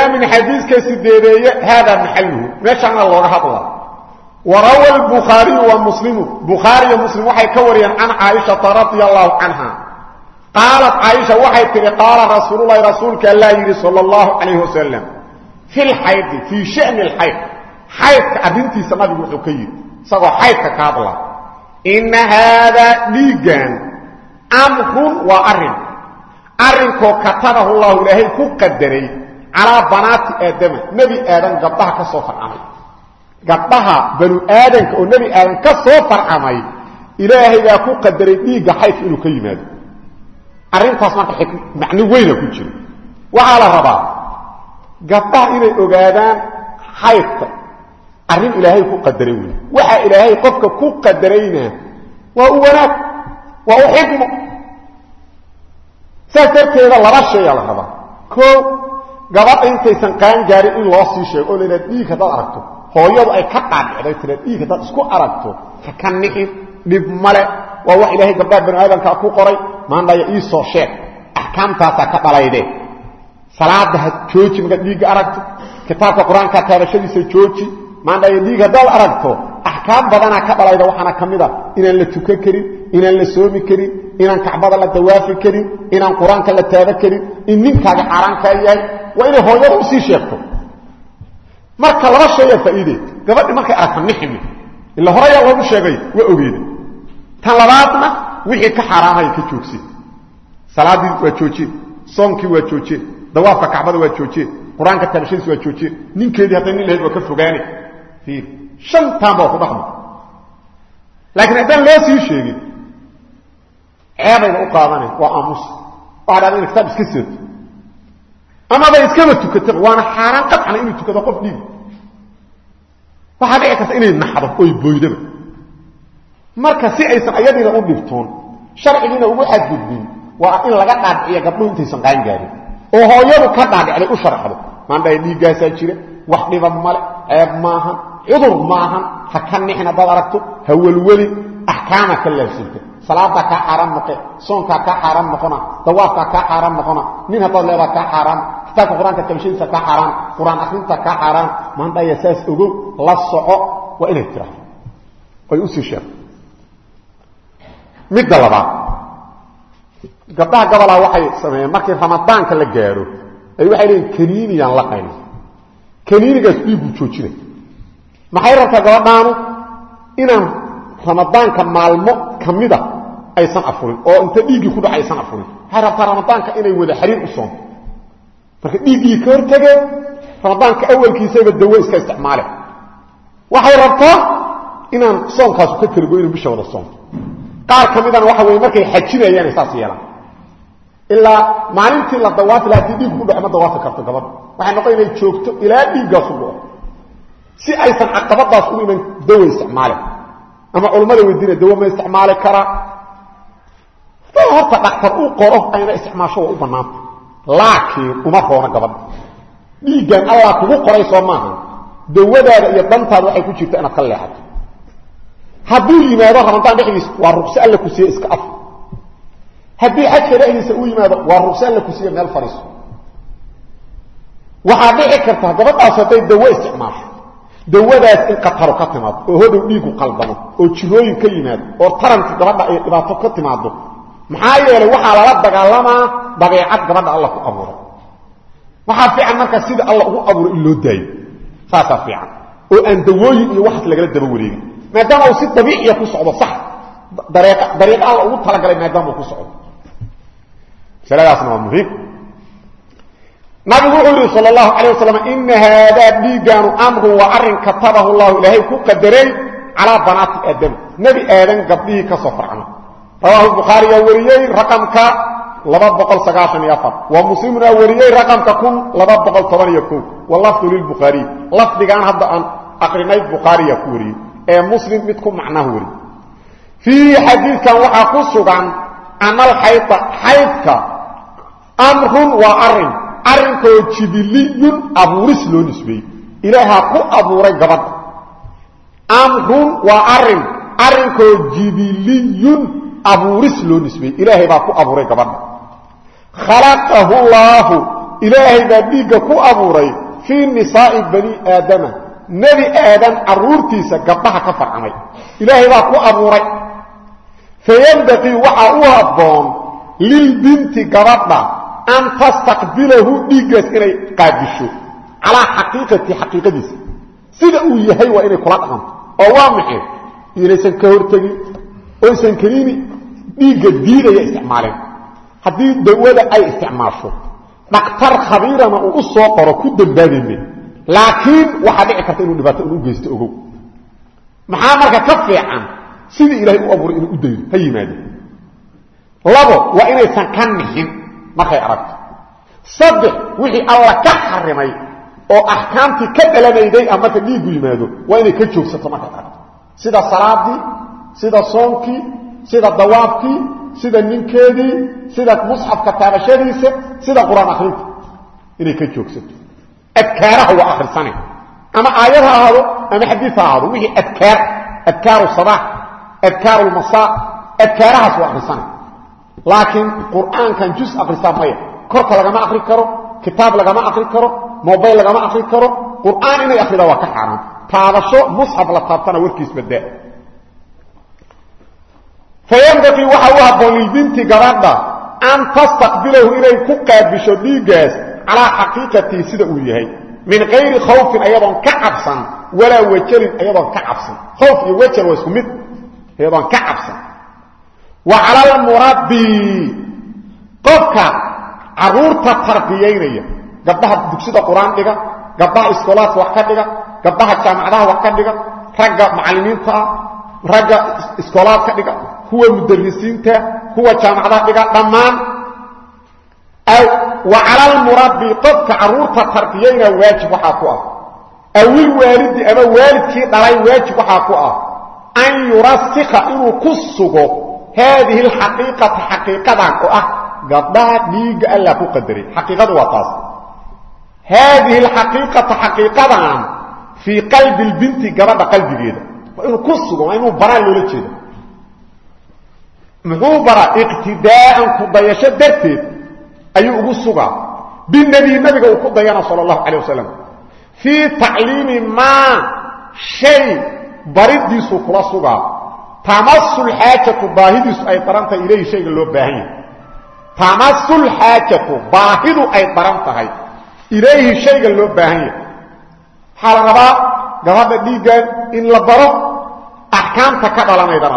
aamin xadiiska sideedeeye haadaa maxaluhu meeshaana looga hadla warawa lbukhaariyu wa muslimu. Bukhaariyo muslim waxay ka wariyeen can caaishata radia allahu canha. Qaalat caaisha waxay tihi qaala rasuululahi rasuulka allaa yidhi sal اllahu calayh wasalam fi lxaydi fii shani lxayd xaydka arrintiisa nabigu wuxuu ka yidhi isagoo xaydka ka hadla inna haadaa dhiiggan amrun waa arrin. Arrinkoo calaa banaati aadama nebi aadan gabdhaha ka soo farcamay. Gabdhaha banu aadanka oo nebi aadan ka soo farcamay ilaahay baa ku qadaray dhiigga xaydka inuu ka yimaado. Arrintaas marka macno weyna ku jiro waxaa la rabaa gabdhaha inay ogaadaan xaydka arrin ilaahay ku qadaray wey waxa ilaahay qofka ku qadarayna waa u wanaag waa u xikmo. Saas darteeda laba shaya la rabaa. O gabadha intaysan qaan gaarin in loo sii sheego oo la idhaha dhiig haddaad aragto hooyadu ay ka dhaadhicday tira dhiig haddaad isku aragto ha ka nixin dhib male waa wax ilaahay gabdhaha banu aadamkaa ku qoray maandhaya ii soo sheeg axkaamtaasaa ka dhalayde salaada ha jooji markaad dhiigga aragto kitaabka qur'aankaa taabashadiisa jooji maandhaya dhiig haddaad aragto axkaam badanaa ka dhalayda waxaana ka mid a inaan la tukan karin inaan la soomi karin inaan kacbada la dawaafi karin inaan qur'aanka la taaba karin in ninkaaga xaaraankaa yahay waa inay hooyada u sii sheegto. Marka laba shaya faa'iideed. Gabadhi markay aragta niximi ila horeyaa loogu sheegay waa ogeeda tan labaadna wixii ka xaaraamaya ka joogse. Salaadii waa joojeen soonkii waa joojeen dawaafka kacbada waa joojeen qur'aanka taabashadiis waa joojeen ninkeedii hadday nin lahayd waa ka fogaane. Iir shantaan ku dhaqma. Laakiin haddaan loo sii sheegin ceebayba u qaadana waa aamus. Waxa dhada ina kitaab iska seeto amaba iskaba tukataba waana xaaraan qadcana inuu tukado qof dhiig. Waxaa dhici karta inay naxdo oy boydaba. Marka si aysan ayadiina u dhibtoon sharcigiina ugu xadgudbin waa in laga dhaadhiciya gabdhuhu intaysan qaan gaarin. Oo hooyadu ka dhaadhicday u sharxdo maandhaha dhiiggaasaa jira wax dhiba male ceeb maahan cudur maahan ha ka nixin haddaad aragto ha welwelin axkaama ka laabsinta salaadaa kaa xaaraan noqe soonkaa kaa xaaraan noqona dawaafkaa kaa xaaraan noqona nin haddaad leedaa kaa xaaraan kitaabka qur'aanka tabashadiisa kaa xaaraan qur'aan akrinta kaa xaaraan maandhaya saas ogow la soco waa inay tiraahdo oy u sii sheegto midda labaad. Gabdhaha gabalaa waxay sameeyeen markii ramadaanka la gaaro ay waxay leeyiin kaniiniyaan la qayna kaniinigaas dhiigguu joojinay maxay rabtaa gabadhaanu inaan ramadaanka maalmo ka mida aysan afurin oo inta dhiiggii ku dhaca aysan afurin? Waxay rabtaa ramadaanka inay wada xariir u soonto marka dhiiggii ka hortageen ramadaanka awalkiisayba dawo iska isticmaale waxay rabtaa inaan soonkaasu ka keligo inuu bisha wada soonto. Qaar ka midana waxa weye markay xajinayaan saas yeelaan. Ilaa maalintii la dawaafi laha haddii dhiigku ku dhaco ma dawaafi karto gabadha waxay noqon inay joogto ilaa dhiiggaasu dhaco si aysan caqabadaas ugu iman dawa isticmaale ama culammada weydiina dawo ma isticmaali karaa horta dhaktar uu qoro ayna isticmaasho waa u bannaanta laakiin uma roona gabadha dhiiggan allah kugu qoray soo maaha. Dawadaada iyo dantaada waxay ku jirta inaad ka leexato. Hadduu yimaado ramadaan dhexdiisa waa ruqso alla ku siiye iska af. Haddii xajka dhexdiisa uu yimaado waa ruqso alla ku siiye meel fadhiiso waxaa dhici karta gabadhaas hadday dawo isticmaasho. Dawadaas in qataro ka timaado oo hodow dhiigu qaldamo oo jirooyin ka yimaado oo taranka gabadha ay dhibaato ka timaado maxaa yeelay waxaa lala dagaalamaa dabeecad gabadha alla ku abuuray waxaa fiican markaa sida alla ugu abuuray in loo daayo saasaa fiican oo aan dawooyin iyo waxaas lagala daba wareegin maadaama uu si dabiiciya ku socdo sax dariiqa alla ugu talagalay maadaama uu ku socdo masaladaasna waa muhiim nabigu wuxuu yihi sal اlahu alيه wasalam ina haadaa dhiiggaanu amrun waa arrin katabahu llahu ilaahay ku qadaray calaa banaati aadam nebi aadan gabdhihii ka soo farcma rawaahu bukhaariyaa wariyey raqamka laba boqol sagaashan iyo afar. Wa muslimunaa wariyey raqamka kun laba boqol toban iyo ko walafdu lilbukhaariy lafdigaan hadda aan aqrinay bukhaariya ku wariyey. Ee muslim mid ku macnaha wari fiihi xadiidkan waxaa ku sugan ana alxayda xaydka amrun waa arrin arrinkoo jibiliyun abuuris loo abuuris loo nisbeeyey. Ilaahay baa ku abuuray gabadha. Khalaqahu llaahu ilaahay baa dhiigga ku abuuray fii nisaa'i bani aadama. Nebi aadan carruurtiisa gabdhaha ka farcamay ilaahay baa ku abuuray. Fayambaqii waxaa u habboon lilbinti gabadha an tastaqbilahu dhiiggaas inay qaabisho calaa xaqiiqati xaqiiqadiisa. Sida uu yahay waa inay kula dhaqanto oo waa maxay inaysan ka hortegin oysan keliini dhiigga diidaya isticmaalin haddii dawada ay isticmaasho dhaktar khabiirana uu u soo qoro ku dambaabayme laakiin waxaa dhici karta inuu dhibaato inu geysto ogow. Maxaa marka ka fiican sidii ilaahay u abuuray inuu u daydo? Ha yimaado labo waa inaysan ka nixin markay aragto. Saddex wixii alla ka xarimay oo axkaamtii ka dhalanayday ah marka dhiiggu yimaado waa inay ka joogsato markay aragto. Sida salaadii sida soonkii sida dawaafkii sida ninkeedii sida musxafka taabashadiisa sida qur'aan akrinta inay ka joogsato. Adkaaraha waa akrisane ama aayad ha ahaado ama xadiid ha ahaado. Wixii adkaar adkaaru sabaax adkaaru lmasaa adkaarahaas waa akrisane laakiin qur'aankan jus akrisaa maya. Korka lagama akri karo kitaab lagama akri karo mobayl lagama akri karo. Qur'aan inay akrida waa ka xaaraan taabasho musxaf la taabtana warkiis badaa fayanbaqii waxaa u habboon lilbinti gabadha an tastaqbilahu inay ku qaabisho dhiiggaas calaa xaqiiqatii sida uu yahay. Min kayri khawfin ayadoon ka cabsan walaa wajalin ayadoon ka cabsan. Khawf iyo wajal waa isku mid ayadoon ka cabsan. Wa cala almurabbi qofka carruurta tarbiyaynaya gabdhaha dugsida qur'aan dhiga gabdhaha iskoolaadka wax ka dhiga gabdhaha jaamacadaha wax ka kuwa mudarisiinta kuwa jaamacadaha dhiga dhammaan. Wa cala almurabbi qofka carruurta tarbiyayna waajib waxaa ku ah. Awil waalidi ama waalidkii dhalay waajib waxaa ku ah. An yurasika inuu ku sugo haadihi alxaqiiqata xaqiiqadan oo ah gabdhaha dhiigga alla ku qadaray. Xaqiiqadu waa taas. Haadihi alxaqiiqata xaqiiqadan fii qalbi lbinti gabadha qalbigeeda. Inuu ku sugo waa inuu baraa loola jeeda muxuu baraa iqtidaa'an ku dayasho darteed ayuu ugu sugaa. Binebiy nabiga uu ku dayana sala allahu calay wasalam fii tacliimi maa shay baridiisuu kula sugaa. Tamasul xaajatu baahidiisu ay daran tahay ilayhi shayga loo baahan yahay. Tamasul xaajatu baahidu ay daran tahay ilayhi shayga loo baahan yahay. Waxaa la rabaa gabadha in la baro axkaamta ka dhalanaydana